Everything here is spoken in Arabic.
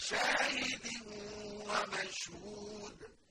وَشَاهِدٍ وَمَشْهُودٍ.